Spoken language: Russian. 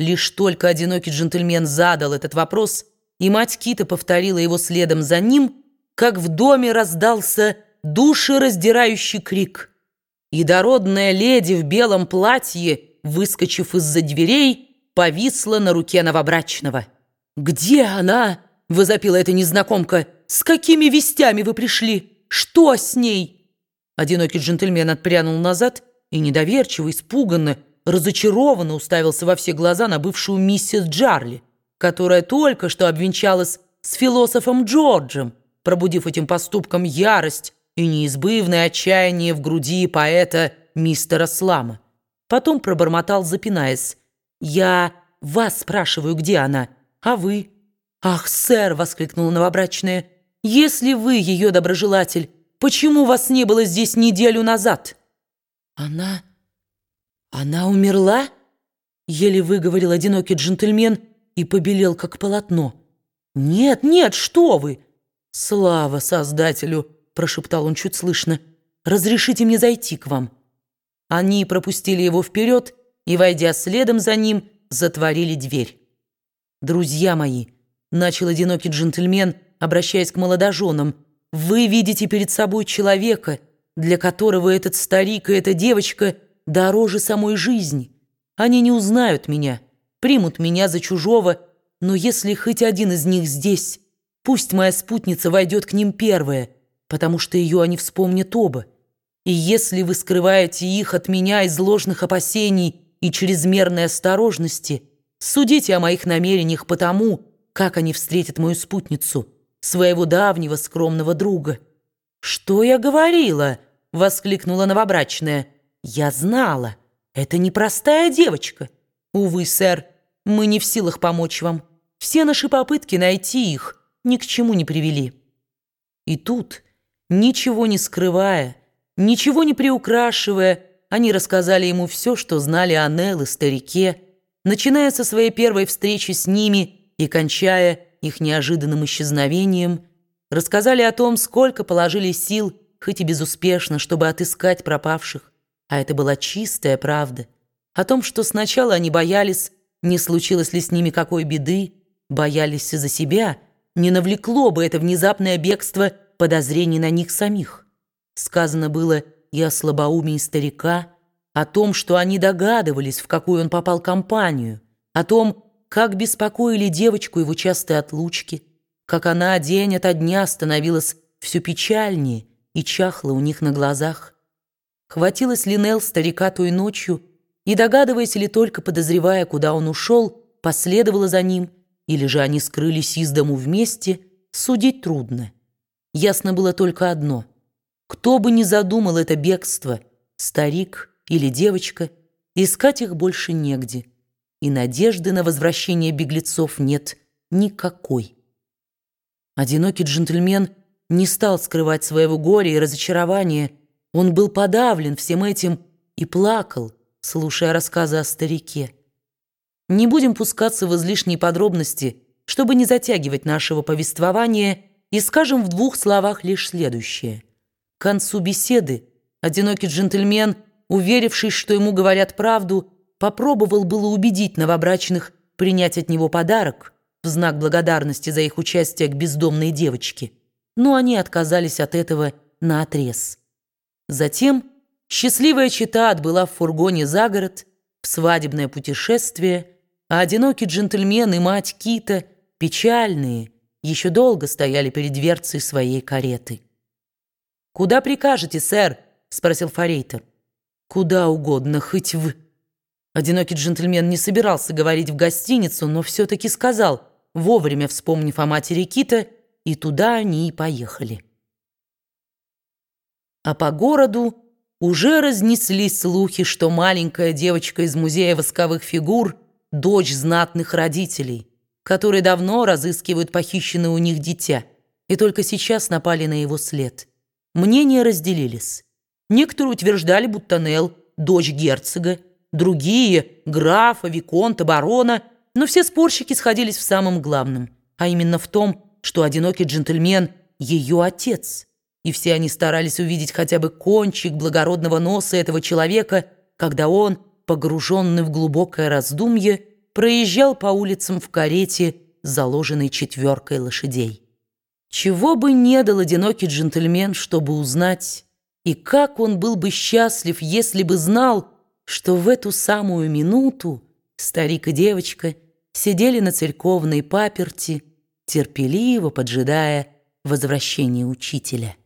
Лишь только одинокий джентльмен задал этот вопрос, и мать Кита повторила его следом за ним, как в доме раздался душераздирающий крик. И дородная леди в белом платье, выскочив из-за дверей, повисла на руке новобрачного. «Где она?» — возопила эта незнакомка. «С какими вестями вы пришли? Что с ней?» Одинокий джентльмен отпрянул назад и недоверчиво, испуганно, разочарованно уставился во все глаза на бывшую миссис Джарли, которая только что обвенчалась с философом Джорджем, пробудив этим поступком ярость и неизбывное отчаяние в груди поэта мистера Слама. Потом пробормотал, запинаясь. «Я вас спрашиваю, где она, а вы?» «Ах, сэр!» — воскликнула новобрачная. «Если вы ее доброжелатель, почему вас не было здесь неделю назад?» «Она...» «Она умерла?» — еле выговорил одинокий джентльмен и побелел, как полотно. «Нет, нет, что вы!» «Слава Создателю!» — прошептал он чуть слышно. «Разрешите мне зайти к вам». Они пропустили его вперед и, войдя следом за ним, затворили дверь. «Друзья мои», — начал одинокий джентльмен, обращаясь к молодоженам, «вы видите перед собой человека, для которого этот старик и эта девочка — дороже самой жизни. Они не узнают меня, примут меня за чужого, но если хоть один из них здесь, пусть моя спутница войдет к ним первая, потому что ее они вспомнят оба. И если вы скрываете их от меня из ложных опасений и чрезмерной осторожности, судите о моих намерениях по тому, как они встретят мою спутницу, своего давнего скромного друга». «Что я говорила?» — воскликнула новобрачная. «Я знала. Это непростая девочка. Увы, сэр, мы не в силах помочь вам. Все наши попытки найти их ни к чему не привели». И тут, ничего не скрывая, ничего не приукрашивая, они рассказали ему все, что знали о Нелл старике, начиная со своей первой встречи с ними и кончая их неожиданным исчезновением, рассказали о том, сколько положили сил, хоть и безуспешно, чтобы отыскать пропавших, а это была чистая правда. О том, что сначала они боялись, не случилось ли с ними какой беды, боялись за себя, не навлекло бы это внезапное бегство подозрений на них самих. Сказано было и о слабоумии старика, о том, что они догадывались, в какую он попал компанию, о том, как беспокоили девочку его частые отлучки, как она день ото дня становилась все печальнее и чахла у них на глазах. Хватилась ли Нелл старика той ночью, и, догадываясь или только подозревая, куда он ушел, последовала за ним, или же они скрылись из дому вместе, судить трудно. Ясно было только одно. Кто бы ни задумал это бегство, старик или девочка, искать их больше негде, и надежды на возвращение беглецов нет никакой. Одинокий джентльмен не стал скрывать своего горя и разочарования, он был подавлен всем этим и плакал, слушая рассказы о старике. Не будем пускаться в излишние подробности, чтобы не затягивать нашего повествования, и скажем в двух словах лишь следующее. К концу беседы одинокий джентльмен, уверившись, что ему говорят правду, попробовал было убедить новобрачных принять от него подарок в знак благодарности за их участие к бездомной девочке, но они отказались от этого наотрез. Затем счастливая чита отбыла в фургоне за город, в свадебное путешествие, а одинокий джентльмен и мать Кита, печальные, еще долго стояли перед дверцей своей кареты. «Куда прикажете, сэр?» — спросил Форейтер. «Куда угодно, хоть в...» Одинокий джентльмен не собирался говорить в гостиницу, но все-таки сказал, вовремя вспомнив о матери Кита, и туда они и поехали. А по городу уже разнеслись слухи, что маленькая девочка из музея восковых фигур – дочь знатных родителей, которые давно разыскивают похищенное у них дитя, и только сейчас напали на его след. Мнения разделились. Некоторые утверждали, будто Нелл – дочь герцога, другие – графа, виконта, барона, но все спорщики сходились в самом главном, а именно в том, что одинокий джентльмен – ее отец – и все они старались увидеть хотя бы кончик благородного носа этого человека, когда он, погруженный в глубокое раздумье, проезжал по улицам в карете, заложенной четверкой лошадей. Чего бы не дал одинокий джентльмен, чтобы узнать, и как он был бы счастлив, если бы знал, что в эту самую минуту старик и девочка сидели на церковной паперти, терпеливо поджидая возвращения учителя.